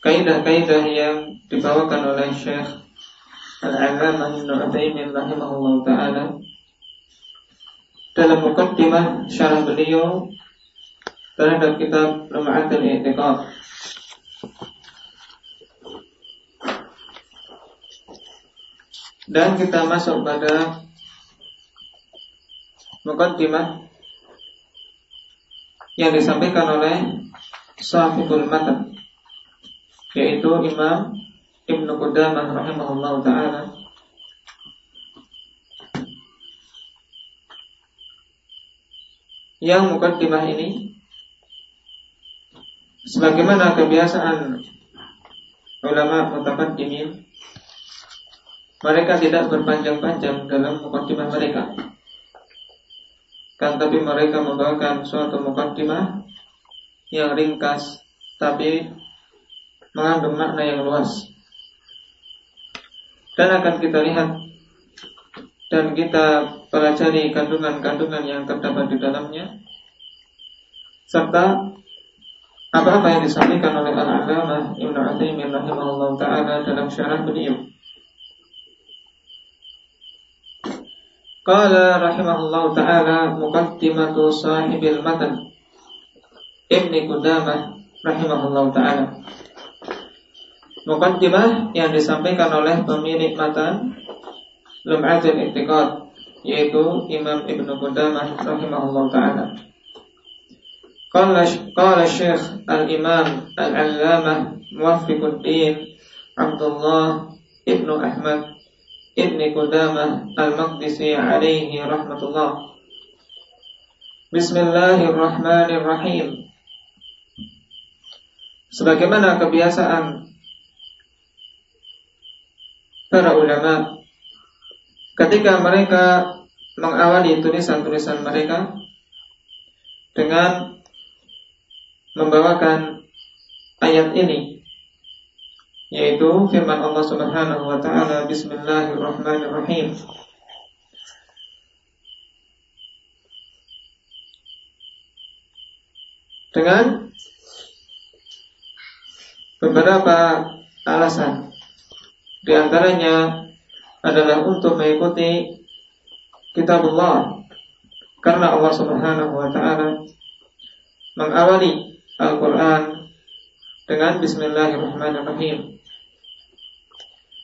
kaidah-kaidah yang dibawakan oleh Syekh Al-Allamah Ibnu Utsaimin rahimahullah taala dalam mukaddimah syarah beliau terhadap kitab Lum'atul I'tiqad. Dan kita masuk pada mukaddimah yang disampaikan oleh Sahibul Matan yaitu Imam Ibnu Qudamah rahimahullah taala. Yang mukaddimah ini sebagaimana kebiasaan ulama mutaqaddimin mereka tidak berpanjang-panjang dalam mukaddimah mereka. Kan tapi mereka membawakan suatu mukaddimah yang ringkas tapi mengandung makna yang luas. Dan akan kita lihat dan kita pelajari kandungan-kandungan yang terdapat di dalamnya serta apa-apa yang disampaikan oleh Al-Allamah Ibnu Utsaimin rahimahullah taala dalam syarah beliau. Qala rahimahullah ta'ala muqaddimatu sahibil matan. Ibni Qudamah rahimahullah ta'ala Muqaddimah yang disampaikan oleh pemilik matan Lum'atul Iktiqad yaitu Imam Ibnu Qudamah rahimahullah ta'ala. Qala, Syekh Al-Imam Al-Allamah Muwaffiquddin Abdullah Ibnu Ahmad Ibni Qudamah Al-Maqdisi alaihi rahmatullah. Bismillahirrahmanirrahim. Sebagaimana kebiasaan para ulama ketika mereka mengawali tulisan-tulisan mereka dengan membawakan ayat ini yaitu firman Allah Subhanahu wa taala bismillahirrahmanirrahim. Dengan beberapa alasan di antaranya adalah untuk mengikuti kitab Allah karena Allah Subhanahu wa taala mengawali Al-Qur'an dengan bismillahirrahmanirrahim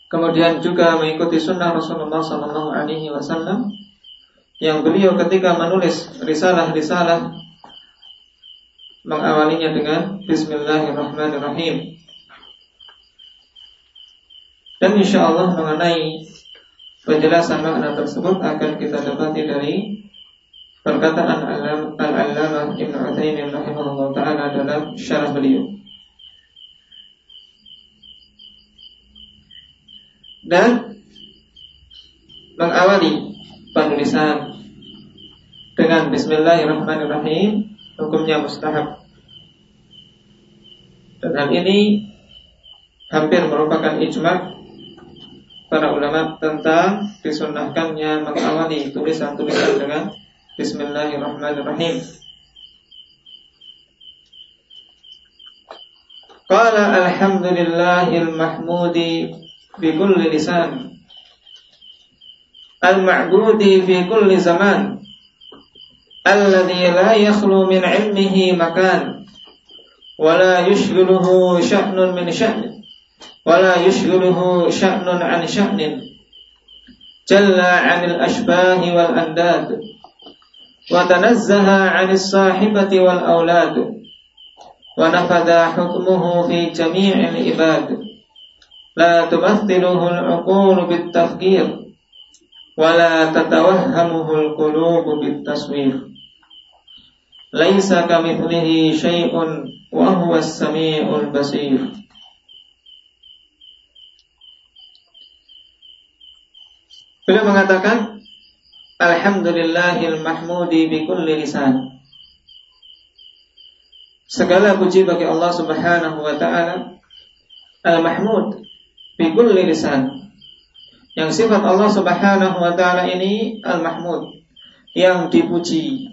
Kemudian juga mengikuti sunnah Rasulullah Sallallahu Alaihi Wasallam yang beliau ketika menulis risalah-risalah mengawalinya dengan Bismillahirrahmanirrahim. Dan insya Allah mengenai penjelasan makna tersebut akan kita dapati dari perkataan Al-Allamah Ibn Uthaymin rahimahullah ta'ala dalam syarah beliau. dan mengawali penulisan dengan Bismillahirrahmanirrahim hukumnya mustahab dan hal ini hampir merupakan ijma para ulama tentang disunahkannya mengawali tulisan-tulisan dengan Bismillahirrahmanirrahim. Qala alhamdulillahil mahmudi bi kulli lisan. Al-ma'budi fi kulli zaman. Alladhi la yakhlu min ilmihi makan. Wa la yushghiluhu sya'nun min sya'nin ولا يشغله شأن عن شأن. جل عن الأشباه والأنداد وتنزه عن الصاحبة والأولاد ونفذ حكمه في جميع العباد. لا تمثله العقول بالتفكير ولا تتوهمه القلوب بالتصوير. ليس كمثله شيء وهو السميع البصير. Beliau mengatakan Alhamdulillahil mahmudi bi kulli lisan. Segala puji bagi Allah Subhanahu wa taala Al-Mahmud bi kulli lisan. Yang sifat Allah Subhanahu wa taala ini Al-Mahmud, yang dipuji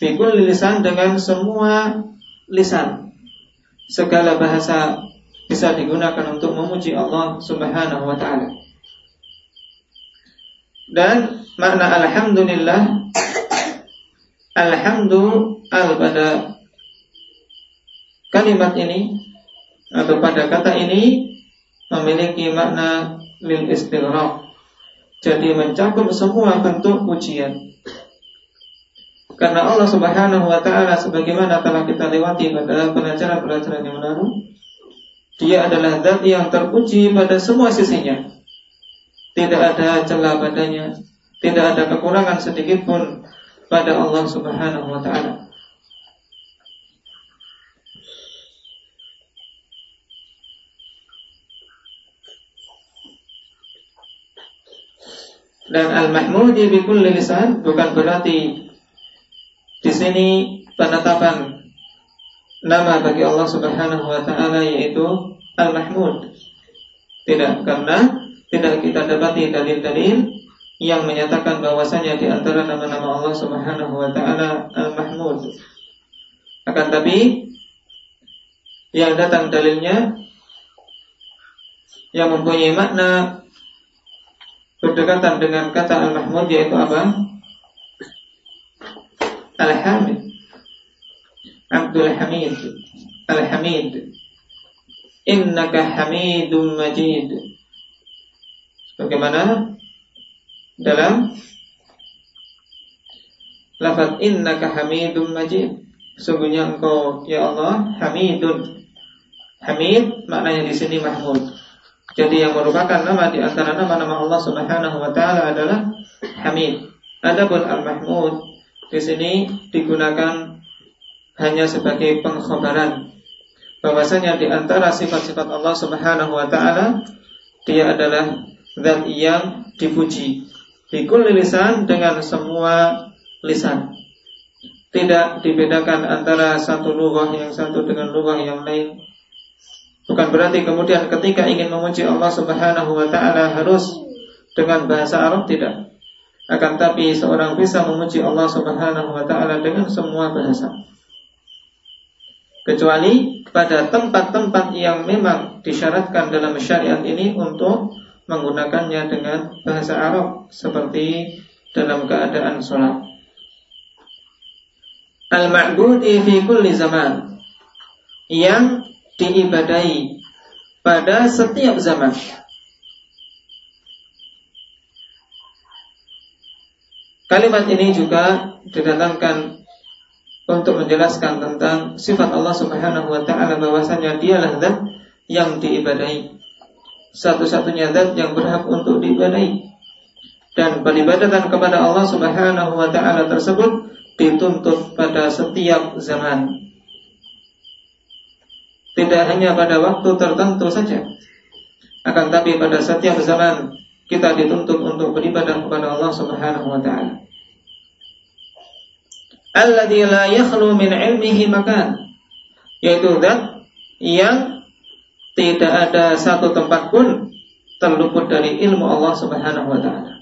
bi kulli lisan dengan semua lisan. Segala bahasa bisa digunakan untuk memuji Allah Subhanahu wa taala. Dan makna alhamdulillah alhamdu al pada kalimat ini atau pada kata ini memiliki makna lil istighraq. Jadi mencakup semua bentuk pujian. Karena Allah Subhanahu wa taala sebagaimana telah kita lewati pada pelajaran-pelajaran yang lalu, Dia adalah zat yang terpuji pada semua sisinya tidak ada celah padanya, tidak ada kekurangan sedikit pun pada Allah Subhanahu wa taala. Dan al-mahmudi bi kulli lisan bukan berarti di sini penetapan nama bagi Allah Subhanahu wa taala yaitu al-mahmud. Tidak, karena tidak kita dapati dalil-dalil yang menyatakan bahwasanya di antara nama-nama Allah Subhanahu wa taala Al-Mahmud. Akan tapi yang datang dalilnya yang mempunyai makna berdekatan dengan kata Al-Mahmud yaitu apa? Al-Hamid. Abdul Hamid. Al-Hamid. Innaka Hamidum Majid. Bagaimana dalam lafaz innaka hamidum majid. Sungguhnya engkau ya Allah hamidun. Hamid maknanya di sini mahmud. Jadi yang merupakan nama di antara nama-nama Allah Subhanahu wa taala adalah Hamid. Adapun Al-Mahmud di sini digunakan hanya sebagai pengkhabaran bahwasanya di antara sifat-sifat Allah Subhanahu wa taala dia adalah zat yang dipuji. Bikul lisan dengan semua lisan. Tidak dibedakan antara satu lughah yang satu dengan lughah yang lain. Bukan berarti kemudian ketika ingin memuji Allah subhanahu wa ta'ala harus dengan bahasa Arab Tidak. Akan tapi seorang bisa memuji Allah subhanahu wa ta'ala dengan semua bahasa. Kecuali pada tempat-tempat yang memang disyaratkan dalam syariat ini untuk menggunakannya dengan bahasa Arab seperti dalam keadaan sholat. Al-ma'budi fi kulli zaman yang diibadai pada setiap zaman. Kalimat ini juga didatangkan untuk menjelaskan tentang sifat Allah Subhanahu wa taala bahwasanya dialah zat yang diibadai satu-satunya zat yang berhak untuk diibadahi. Dan peribadatan kepada Allah Subhanahu wa taala tersebut dituntut pada setiap zaman. Tidak hanya pada waktu tertentu saja. Akan tapi pada setiap zaman kita dituntut untuk beribadah kepada Allah Subhanahu wa taala. Alladzi la yakhlu min ilmihi makan yaitu zat yang tidak ada satu tempat pun terluput dari ilmu Allah Subhanahu wa taala.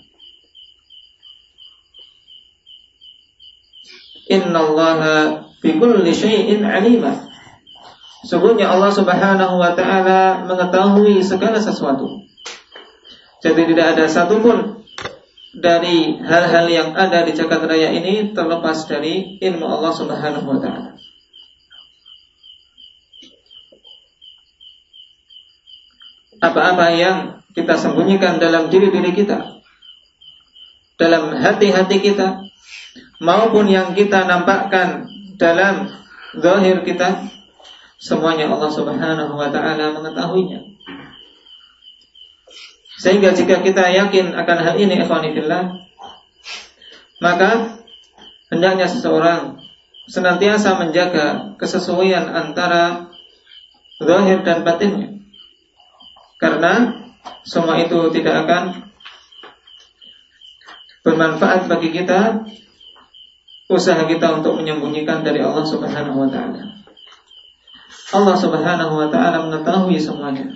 Innallaha bi kulli syai'in alimah. Sungguhnya Allah Subhanahu wa taala mengetahui segala sesuatu. Jadi tidak ada satupun dari hal-hal yang ada di jagat raya ini terlepas dari ilmu Allah Subhanahu wa taala. Apa-apa yang kita sembunyikan dalam diri-diri kita, dalam hati-hati kita, maupun yang kita nampakkan dalam zahir kita, semuanya Allah Subhanahu wa taala mengetahuinya. Sehingga jika kita yakin akan hal ini ikhwanillah, maka hendaknya seseorang senantiasa menjaga kesesuaian antara zahir dan batinnya karena semua itu tidak akan bermanfaat bagi kita usaha kita untuk menyembunyikan dari Allah Subhanahu wa taala. Allah Subhanahu wa taala mengetahui semuanya.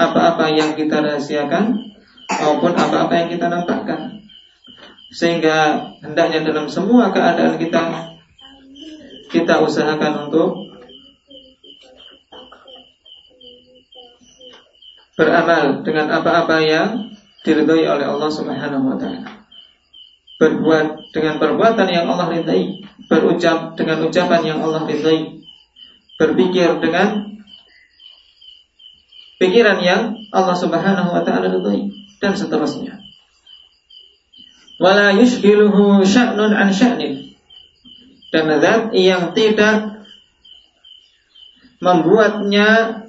Apa-apa yang kita rahasiakan maupun apa-apa yang kita nampakkan. Sehingga hendaknya dalam semua keadaan kita kita usahakan untuk beramal dengan apa-apa yang diridhai oleh Allah Subhanahu wa taala. Berbuat dengan perbuatan yang Allah ridhai, berucap dengan ucapan yang Allah ridhai, berpikir dengan pikiran yang Allah Subhanahu wa taala ridhai dan seterusnya. Wala yushghiluhu sya'nun an sya'nin. Dan zat yang tidak membuatnya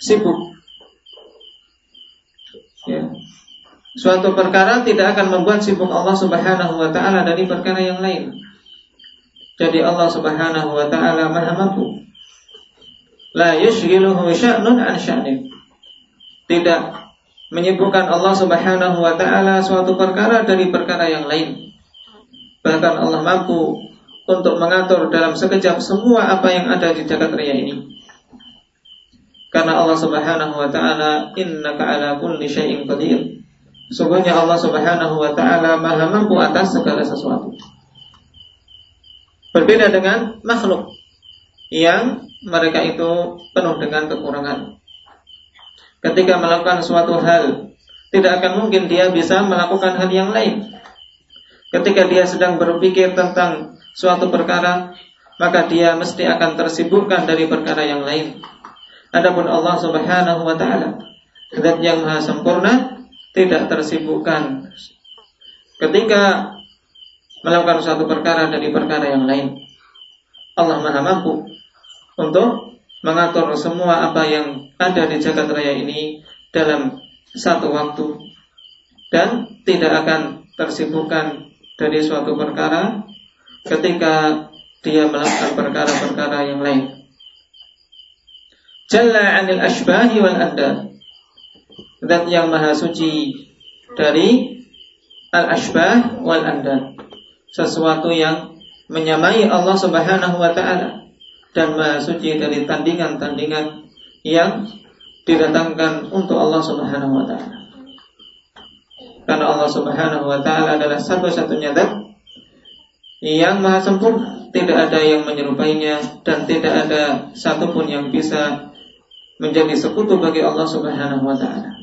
sibuk. Ya. Suatu perkara tidak akan membuat sibuk Allah Subhanahu wa taala dari perkara yang lain. Jadi Allah Subhanahu wa taala Maha mampu. La yushghiluhu sya'nun an sya'nin. Tidak menyibukkan Allah Subhanahu wa taala suatu perkara dari perkara yang lain. Bahkan Allah mampu untuk mengatur dalam sekejap semua apa yang ada di jagat raya ini. Karena Allah Subhanahu wa taala innaka ala kulli syai'in qadir. Sungguhnya Allah Subhanahu wa taala Maha mampu atas segala sesuatu. Berbeda dengan makhluk yang mereka itu penuh dengan kekurangan. Ketika melakukan suatu hal, tidak akan mungkin dia bisa melakukan hal yang lain. Ketika dia sedang berpikir tentang suatu perkara, maka dia mesti akan tersibukkan dari perkara yang lain. Adapun Allah Subhanahu wa taala, zat yang maha sempurna, tidak tersibukkan ketika melakukan suatu perkara dari perkara yang lain. Allah Maha mampu untuk mengatur semua apa yang ada di jagat raya ini dalam satu waktu dan tidak akan tersibukkan dari suatu perkara ketika dia melakukan perkara-perkara yang lain. Jalla 'anil ashbahi wal. Dan yang maha suci dari al-ashbah wal andad sesuatu yang menyamai Allah Subhanahu wa taala dan maha suci dari tandingan-tandingan yang didatangkan untuk Allah Subhanahu wa taala. Karena Allah Subhanahu wa taala adalah satu-satunya zat yang maha sempurna, tidak ada yang menyerupainya dan tidak ada satupun yang bisa menjadi sekutu bagi Allah Subhanahu wa taala.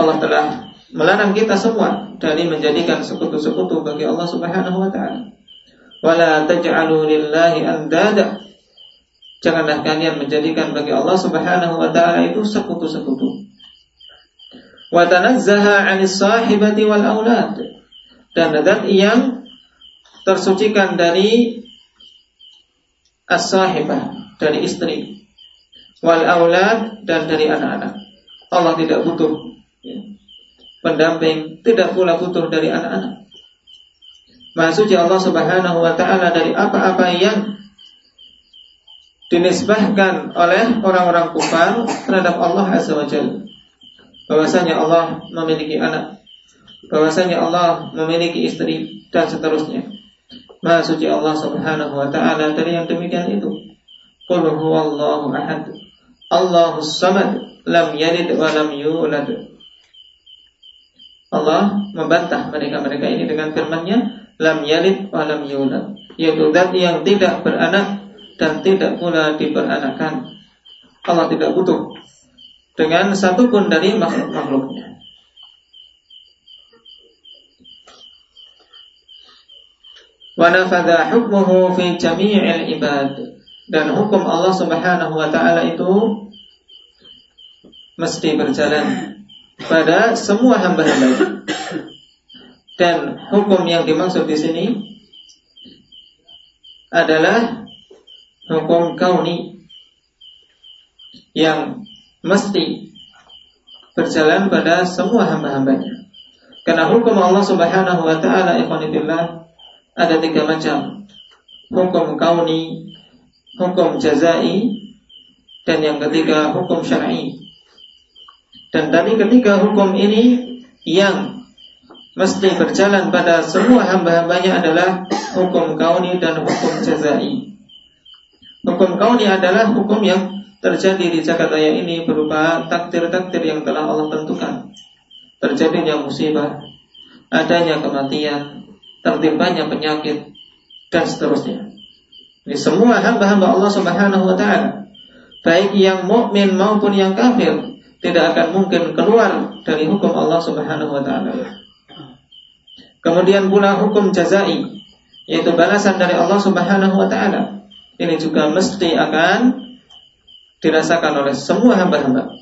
Allah telah melarang kita semua dari menjadikan sekutu-sekutu bagi Allah Subhanahu wa taala. Wala taj'alu lillahi andada. Janganlah kalian menjadikan bagi Allah Subhanahu wa taala itu sekutu-sekutu. Wa tanazzaha 'anis sahibati wal aulad. Dan zat yang tersucikan dari as-sahibah, dari istri, wal aulad dan dari anak-anak. Allah tidak butuh ya, pendamping, tidak pula butuh dari anak-anak. Maha Allah Subhanahu wa taala dari apa-apa yang dinisbahkan oleh orang-orang kufar terhadap Allah Azza wa. Bahwasanya Allah memiliki anak, bahwasanya Allah memiliki istri dan seterusnya. Maha suci Allah Subhanahu wa taala dari yang demikian itu. Qul huwallahu ahad. Allahus samad, lam yalid wa lam yulad. Allah membantah mereka-mereka ini dengan firman-Nya lam yalid wa lam yulad. Yaitu zat yang tidak beranak dan tidak pula diperanakan. Allah tidak butuh dengan satupun dari makhluk-makhluknya wa nafadha hukmuhu fi jami'il ibad dan hukum Allah Subhanahu wa taala itu mesti berjalan pada semua hamba-hamba Dan hukum yang dimaksud di sini adalah hukum kauni yang mesti berjalan pada semua hamba-hambanya. Karena hukum Allah Subhanahu wa taala ikhwanillah ada tiga macam. Hukum kauni, hukum jazai, dan yang ketiga hukum syar'i. Dan dari ketiga hukum ini yang mesti berjalan pada semua hamba-hambanya adalah hukum kauni dan hukum jazai. Hukum kauni adalah hukum yang terjadi di jagat raya ini berupa takdir-takdir yang telah Allah tentukan. Terjadinya musibah, adanya kematian, tertimpanya penyakit, dan seterusnya. Ini semua hamba-hamba Allah Subhanahu wa taala, baik yang mukmin maupun yang kafir, tidak akan mungkin keluar dari hukum Allah Subhanahu wa taala. Kemudian pula hukum jazai, yaitu balasan dari Allah Subhanahu wa taala. Ini juga mesti akan dirasakan oleh semua hamba-hamba.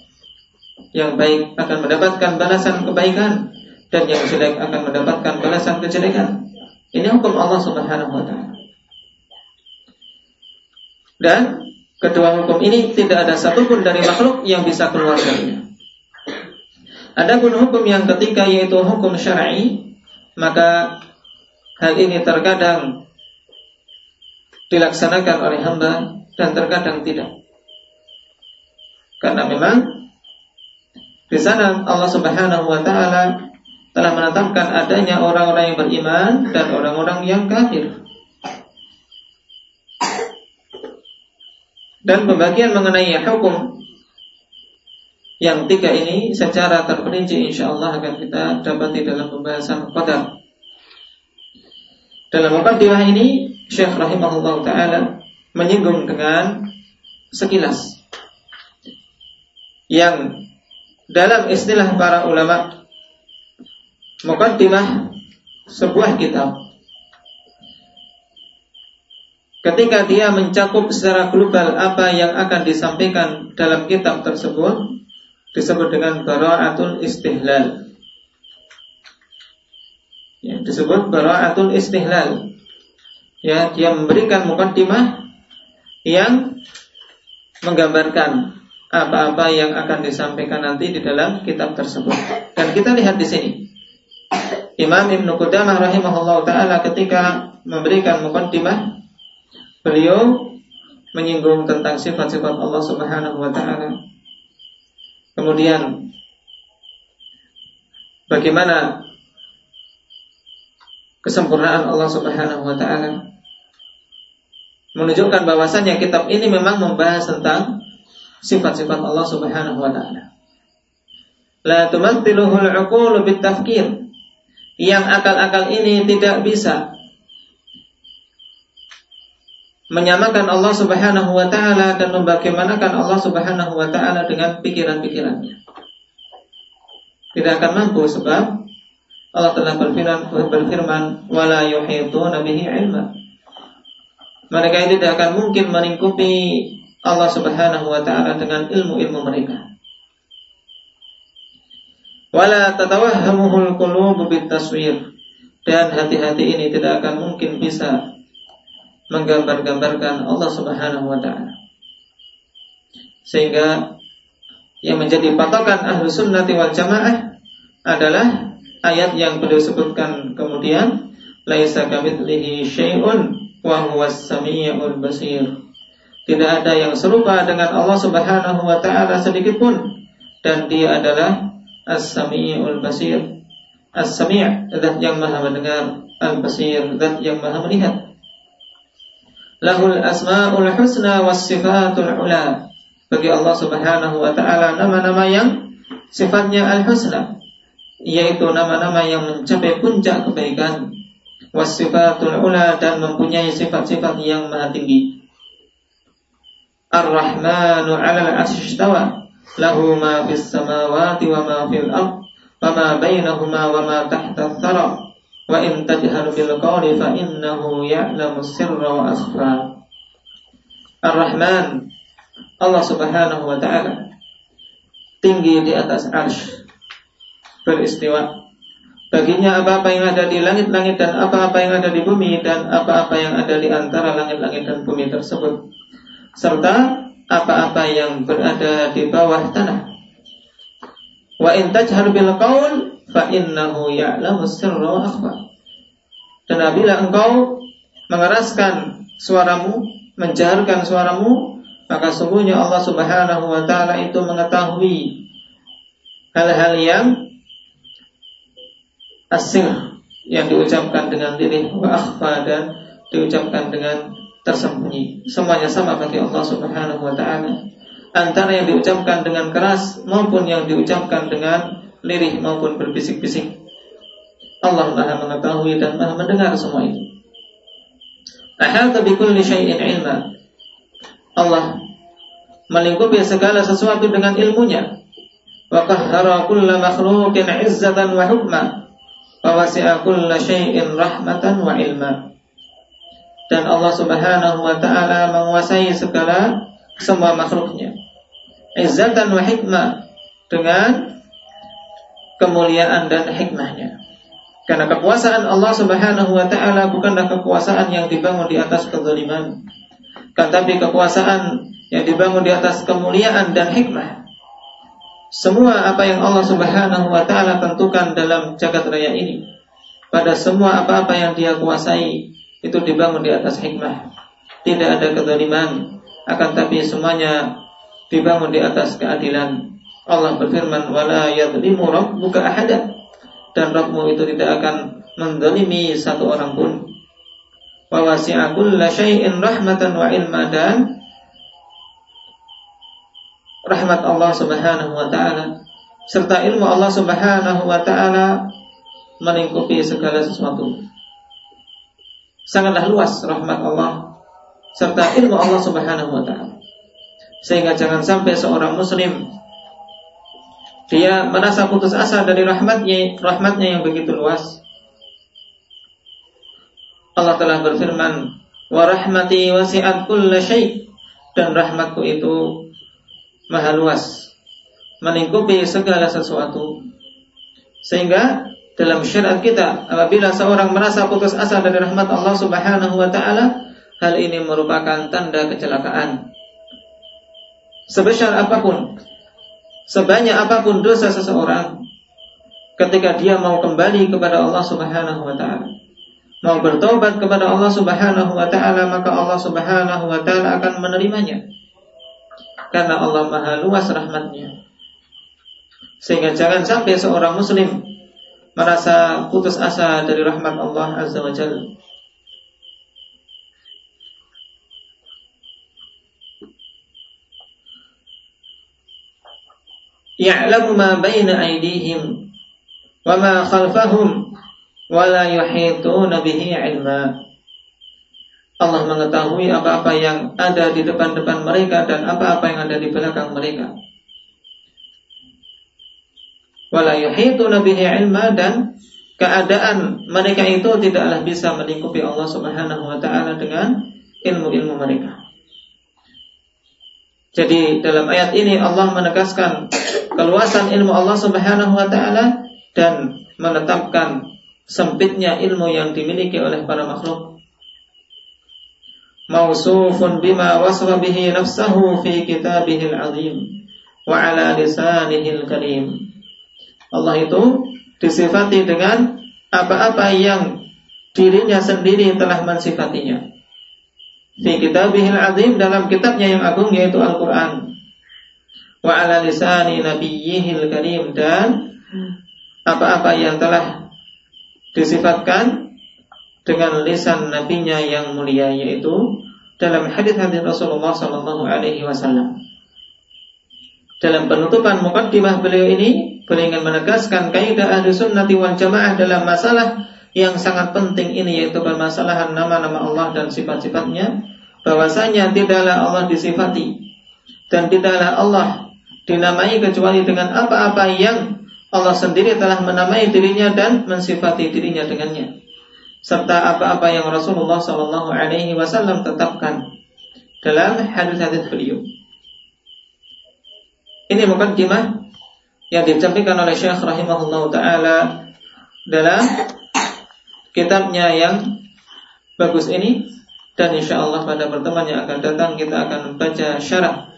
Yang baik akan mendapatkan balasan kebaikan dan yang jelek akan mendapatkan balasan kejelekan. Ini hukum Allah Subhanahu wa taala. Dan kedua hukum ini tidak ada satupun dari makhluk yang bisa keluar darinya. Adapun hukum yang ketiga yaitu hukum syar'i, maka hal ini terkadang dilaksanakan oleh hamba dan terkadang tidak. Karena memang di sana Allah Subhanahu wa taala telah menetapkan adanya orang-orang yang beriman dan orang-orang yang kafir. Dan pembagian mengenai hukum yang tiga ini secara terperinci insya Allah akan kita dapati dalam pembahasan qadar. Dalam mukaddimah ini Syekh rahimahullah taala menyinggung dengan sekilas yang dalam istilah para ulama mukaddimah sebuah kitab Ketika dia mencakup secara global apa yang akan disampaikan dalam kitab tersebut disebut dengan bara'atul istihlal. Ya, disebut bara'atul istihlal. Ya, dia memberikan mukaddimah yang menggambarkan apa-apa yang akan disampaikan nanti di dalam kitab tersebut. Dan kita lihat di sini. Imam Ibn Qudamah rahimahullah taala ketika memberikan mukaddimah Beliau menyinggung tentang sifat-sifat Allah Subhanahu wa taala. Kemudian bagaimana kesempurnaan Allah Subhanahu wa taala menunjukkan bahwasannya kitab ini memang membahas tentang sifat-sifat Allah Subhanahu wa taala. La tumathiluhul 'uqulu bitafkir. Yang akal-akal ini tidak bisa menyamakan Allah Subhanahu wa taala dan membagaimanakan Allah Subhanahu wa taala dengan pikiran-pikirannya. Tidak akan mampu sebab Allah telah berfirman berfirman wala yuhituna bihi ilma. Mereka tidak akan mungkin melingkupi Allah Subhanahu wa taala dengan ilmu-ilmu mereka. Wala tatawahhamuhul qulubu bitaswir dan hati-hati ini tidak akan mungkin bisa menggambar-gambarkan Allah Subhanahu wa taala. Sehingga yang menjadi patokan ahlu sunnati wal jamaah adalah ayat yang beliau sebutkan kemudian laisa kamitslihi syai'un wa huwas samiul basir. Tidak ada yang serupa dengan Allah Subhanahu wa taala sedikit pun dan dia adalah As-Sami'ul Basir. As-Sami' zat yang Maha mendengar, Al-Basir zat yang Maha melihat lahul asmaul husna was sifatul ula. Bagi Allah Subhanahu wa taala nama-nama yang sifatnya al-husna yaitu nama-nama yang mencapai puncak kebaikan was sifatul ula dan mempunyai sifat-sifat yang maha tinggi. Ar-Rahmanu 'alal 'arsy istawa lahu ma fis samawati wa ma fil ard wa ma bainahuma wa ma tahta thara Wa in tajhar bil qawli fa innahu ya'lamu sirra wa akhfa. Ar-Rahman Allah Subhanahu wa taala tinggi di atas arsy beristiwa Baginya apa-apa yang ada di langit-langit dan apa-apa yang ada di bumi dan apa-apa yang ada di antara langit-langit dan bumi tersebut serta apa-apa yang berada di bawah tanah. Wa in tajhar bil fa innahu ya'lamu sirra wa akhfa. Dan apabila engkau mengeraskan suaramu, menjaharkan suaramu, maka sungguhnya Allah Subhanahu wa taala itu mengetahui hal-hal yang asing yang diucapkan dengan lirih wa akhfa dan diucapkan dengan tersembunyi. Semuanya sama bagi Allah Subhanahu wa taala. Antara yang diucapkan dengan keras maupun yang diucapkan dengan lirih maupun berbisik-bisik. Allah Maha mengetahui dan Maha mendengar semua itu. Ahata bi kulli syai'in ilma. Allah melingkupi segala sesuatu dengan ilmunya. Wa qahhara kulla makhluqin 'izzatan wa hukma. Wa wasi'a kulla syai'in rahmatan wa ilma. Dan Allah Subhanahu wa taala menguasai segala semua makhluknya. Izzatan wa hikmah dengan kemuliaan dan hikmahnya. Karena kekuasaan Allah Subhanahu wa taala bukanlah kekuasaan yang dibangun di atas kezaliman. Kan tapi kekuasaan yang dibangun di atas kemuliaan dan hikmah. Semua apa yang Allah Subhanahu wa taala tentukan dalam jagat raya ini pada semua apa-apa yang dia kuasai itu dibangun di atas hikmah. Tidak ada kezaliman, akan tapi semuanya dibangun di atas keadilan. Allah berfirman, "Wala yadlimu rabbuka ahada." dan Rabbmu itu tidak akan mendolimi satu orang pun. Wa wasi'a kulla syai'in rahmatan wa ilma dan rahmat Allah Subhanahu wa taala serta ilmu Allah Subhanahu wa taala melingkupi segala sesuatu. Sangatlah luas rahmat Allah serta ilmu Allah Subhanahu wa taala. Sehingga jangan sampai seorang muslim dia merasa putus asa dari rahmatnya, rahmatnya yang begitu luas. Allah telah berfirman, "Wa rahmati wasi'at kulla syai'." Dan rahmatku itu maha luas, melingkupi segala sesuatu. Sehingga dalam syariat kita, apabila seorang merasa putus asa dari rahmat Allah Subhanahu wa taala, hal ini merupakan tanda kecelakaan. Sebesar apa pun sebanyak apa pun dosa seseorang ketika dia mau kembali kepada Allah Subhanahu wa taala mau bertobat kepada Allah Subhanahu wa taala maka Allah Subhanahu wa taala akan menerimanya karena Allah Maha luas rahmatnya sehingga jangan sampai seorang muslim merasa putus asa dari rahmat Allah Azza wa Jalla ya'lamu ma baina aydihim wa ma khalfahum wa la yuhituna bihi ilma Allah mengetahui apa-apa yang ada di depan-depan mereka dan apa-apa yang ada di belakang mereka. Wala yuhituna bihi ilma dan keadaan mereka itu tidaklah bisa melingkupi Allah Subhanahu wa taala dengan ilmu-ilmu mereka. Jadi dalam ayat ini Allah menegaskan keluasan ilmu Allah Subhanahu wa taala dan menetapkan sempitnya ilmu yang dimiliki oleh para makhluk. Mausufun bima wasfa bihi nafsahu fi kitabihil azim wa ala lisanihil karim. Allah itu disifati dengan apa-apa yang dirinya sendiri telah mensifatinya. Fi kitabihil azim dalam kitabnya yang agung yaitu Al-Quran wa ala lisani nabiyyihil karim dan apa-apa yang telah disifatkan dengan lisan nabinya yang mulia yaitu dalam hadis-hadis Rasulullah sallallahu alaihi wasallam. Dalam penutupan mukaddimah beliau ini, beliau ingin menegaskan kaidah ahli sunnati wal jamaah dalam masalah yang sangat penting ini yaitu permasalahan nama-nama Allah dan sifat-sifatnya bahwasanya tidaklah Allah disifati dan tidaklah Allah dinamai kecuali dengan apa-apa yang Allah sendiri telah menamai dirinya dan mensifati dirinya dengannya serta apa-apa yang Rasulullah Shallallahu Alaihi Wasallam tetapkan dalam hadis-hadis beliau. Ini mukaddimah yang disampaikan oleh Syekh rahimahullah taala dalam kitabnya yang bagus ini dan insya Allah pada pertemuan yang akan datang kita akan membaca syarah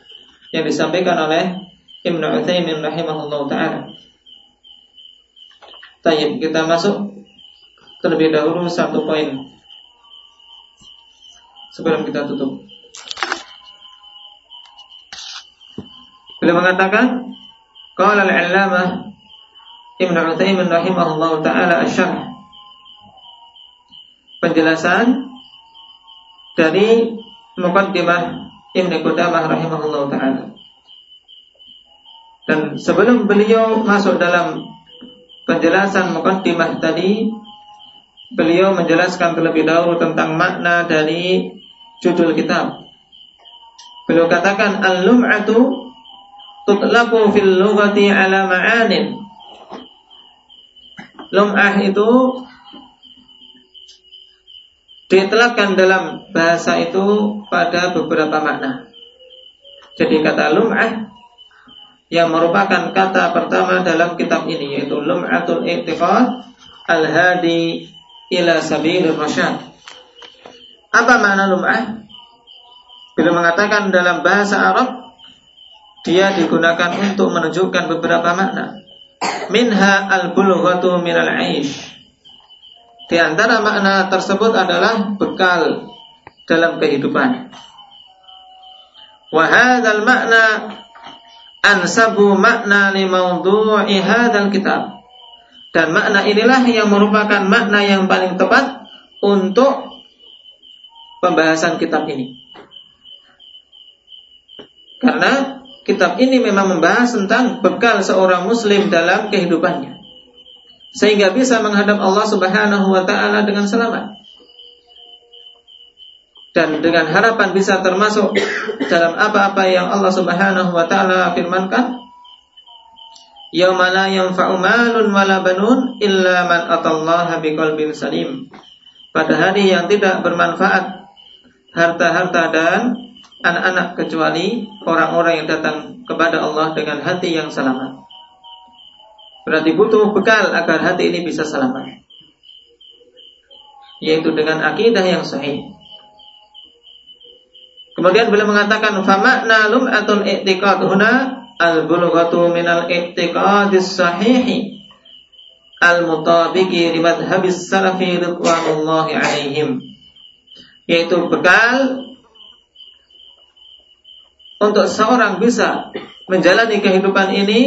yang disampaikan oleh Ibnu Utsaimin rahimahullah taala. Tayyib, kita masuk terlebih dahulu satu poin sebelum kita tutup. Beliau mengatakan, Qala al-'allamah Ibn Utsaimin rahimahullah taala asyarh penjelasan dari mukaddimah Ibn Qudamah rahimahullah taala. Dan sebelum beliau masuk dalam penjelasan mukaddimah tadi, beliau menjelaskan terlebih dahulu tentang makna dari judul kitab. Beliau katakan al-lum'atu tutlaqu fil lughati ala ma'anin. Lum'ah itu ditelakkan dalam bahasa itu pada beberapa makna. Jadi kata lum'ah yang merupakan kata pertama dalam kitab ini yaitu lum'atul i'tiqad al-hadi ila sabilir rasyad. Apa makna lum'ah? Bila mengatakan dalam bahasa Arab dia digunakan untuk menunjukkan beberapa makna. Minha al-bulughatu minal aish. Di antara makna tersebut adalah bekal dalam kehidupan. Wa hadzal makna ansabu makna li mawdu'i hadzal kitab. Dan makna inilah yang merupakan makna yang paling tepat untuk pembahasan kitab ini. Karena kitab ini memang membahas tentang bekal seorang muslim dalam kehidupannya. Sehingga bisa menghadap Allah Subhanahu wa taala dengan selamat. Dan dengan harapan bisa termasuk dalam apa-apa yang Allah Subhanahu wa taala firmankan, Yauma la yanfa'u malun wala banun illa man atallaha biqalbin salim. Pada hari yang tidak bermanfaat harta-harta dan anak-anak kecuali orang-orang yang datang kepada Allah dengan hati yang selamat. Berarti butuh bekal agar hati ini bisa selamat. Yaitu dengan akidah yang sahih. Kemudian beliau mengatakan famakna lum'atul i'tiqad huna al-bulughatu minal i'tiqadis sahihi al-mutabiqi li madhhabis salafi ridwanullahi alaihim. Yaitu bekal untuk seorang bisa menjalani kehidupan ini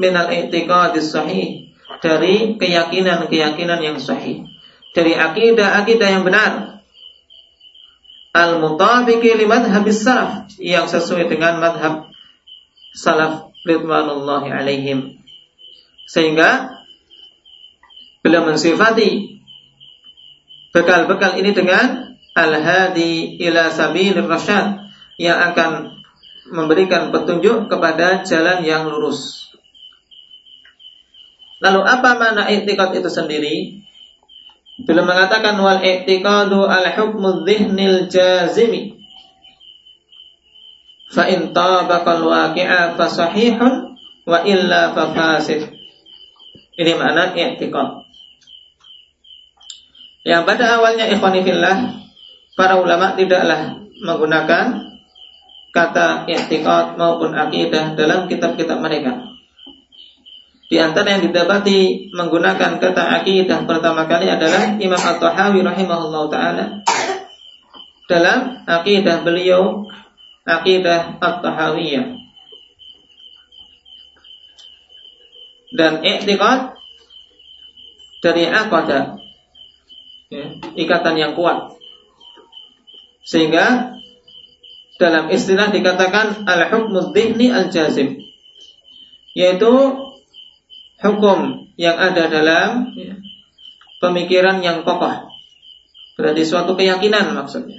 minal i'tiqadis sahih. Dari keyakinan-keyakinan yang sahih. Dari akidah-akidah yang benar. Al mutabiqi li madhhabis salaf. Yang sesuai dengan madhab salaf ridwanullahi alaihim. Sehingga beliau mensifati bekal-bekal ini dengan al-hadi ila sabilir rasyad. Yang akan memberikan petunjuk kepada jalan yang lurus. Lalu apa makna i'tiqad itu sendiri? Bila mengatakan wal i'tiqadu al hukmu dhihnil jazimi fa in tabaqal waqi'a fa sahihun wa illa fa fasid. Ini makna i'tiqad. Yang pada awalnya ikhwanifillah para ulama tidaklah menggunakan kata i'tiqad maupun akidah dalam kitab-kitab mereka. Di antara yang didapati menggunakan kata akidah pertama kali adalah Imam At-Tahawi rahimahullah taala dalam akidah beliau akidah At-Tahawiyah. Dan i'tiqad dari aqadah ya, ikatan yang kuat. Sehingga dalam istilah dikatakan al-hukmu dhihni al-jazim. Yaitu hukum yang ada dalam ya, pemikiran yang kokoh. Berarti suatu keyakinan maksudnya.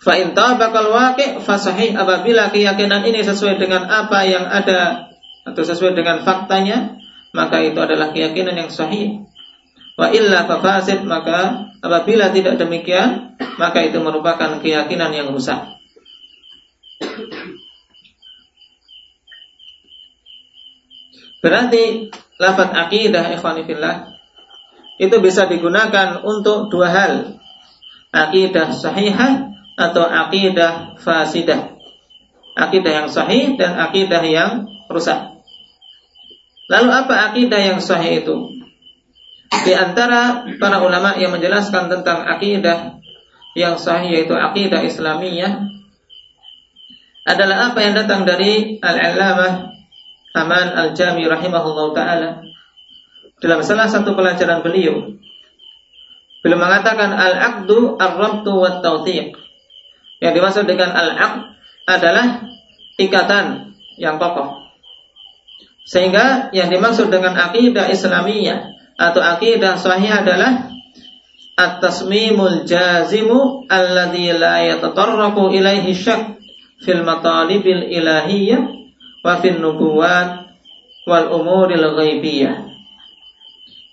Fa in tabaqal waqi' fa sahih apabila keyakinan ini sesuai dengan apa yang ada atau sesuai dengan faktanya maka itu adalah keyakinan yang sahih. Wa illa fasid maka apabila tidak demikian maka itu merupakan keyakinan yang rusak Berarti lafaz akidah itu bisa digunakan untuk dua hal. Akidah sahihah atau akidah fasidah. Akidah yang sahih dan akidah yang rusak. Lalu apa akidah yang sahih itu? Di antara para ulama yang menjelaskan tentang akidah yang sahih yaitu akidah Islamiyah adalah apa yang datang dari Al-Allamah Aman Al-Jami rahimahullah taala. Dalam salah satu pelajaran beliau beliau mengatakan al-aqdu ar-rabtu wat tawthiq yang dimaksud dengan al-aqd adalah ikatan yang kokoh. Sehingga yang dimaksud dengan akidah Islamiyah atau akidah sahih adalah at-tasmimul jazimu alladhi la yatatarraqu ilaihi syak fil matalibil ilahiyyah wa fil nubuwat wal umuril ghaibiyah.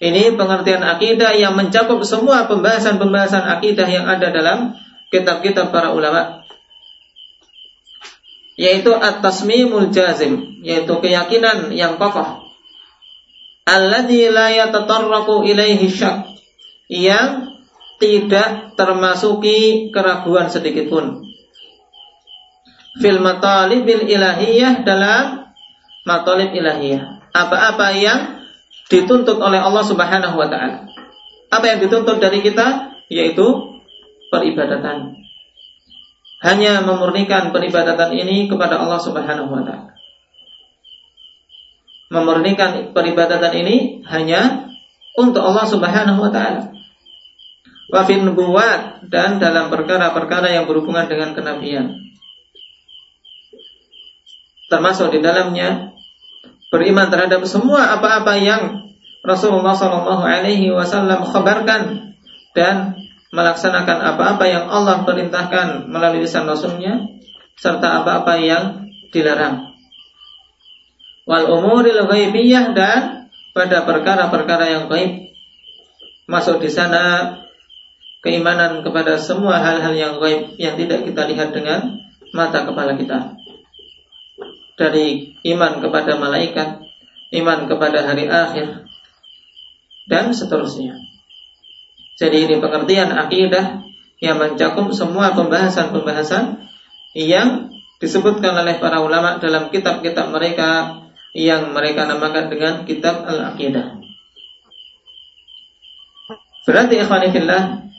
Ini pengertian akidah yang mencakup semua pembahasan-pembahasan akidah yang ada dalam kitab-kitab para ulama yaitu at-tasmimul jazim, yaitu keyakinan yang kokoh. Alladzi la yatatarraqu ilaihi syak, yang tidak termasuki keraguan sedikit pun. Fil matalibil ilahiyah dalam matalib ilahiyah. Apa-apa yang dituntut oleh Allah Subhanahu wa taala. Apa yang dituntut dari kita yaitu peribadatan hanya memurnikan peribadatan ini kepada Allah Subhanahu wa taala. Memurnikan peribadatan ini hanya untuk Allah Subhanahu wa taala. Wa nubuwat dan dalam perkara-perkara yang berhubungan dengan kenabian. Termasuk di dalamnya beriman terhadap semua apa-apa yang Rasulullah Shallallahu Alaihi Wasallam kabarkan dan melaksanakan apa-apa yang Allah perintahkan melalui lisan Rasulnya serta apa-apa yang dilarang. Wal umuril ghaibiyah dan pada perkara-perkara yang gaib masuk di sana keimanan kepada semua hal-hal yang gaib yang tidak kita lihat dengan mata kepala kita. Dari iman kepada malaikat, iman kepada hari akhir, dan seterusnya. Jadi ini pengertian akidah yang mencakup semua pembahasan-pembahasan yang disebutkan oleh para ulama dalam kitab-kitab mereka yang mereka namakan dengan kitab al-aqidah. Berarti ikhwanifillah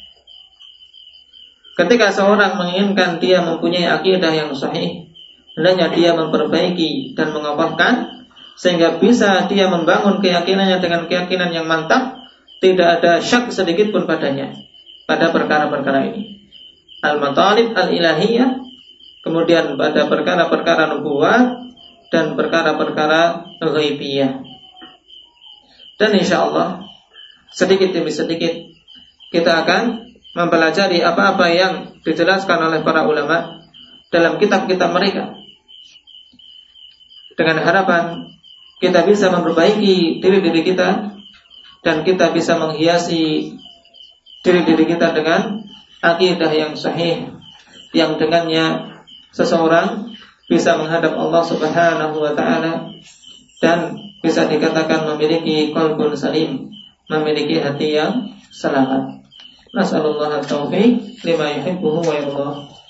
Ketika seorang menginginkan dia mempunyai akidah yang sahih Hendaknya dia memperbaiki dan mengokohkan Sehingga bisa dia membangun keyakinannya dengan keyakinan yang mantap tidak ada syak sedikit pun padanya pada perkara-perkara ini. Al-matalib al-ilahiyah, kemudian pada perkara-perkara nubuat dan perkara-perkara ghaibiyah. Dan insya Allah sedikit demi sedikit kita akan mempelajari apa-apa yang dijelaskan oleh para ulama dalam kitab-kitab mereka. Dengan harapan kita bisa memperbaiki diri-diri kita dan kita bisa menghiasi diri-diri kita dengan akidah yang sahih yang dengannya seseorang bisa menghadap Allah Subhanahu wa taala dan bisa dikatakan memiliki qalbun salim, memiliki hati yang selamat. Nasallallahu taufiq lima yuhibbuhu wa yardah.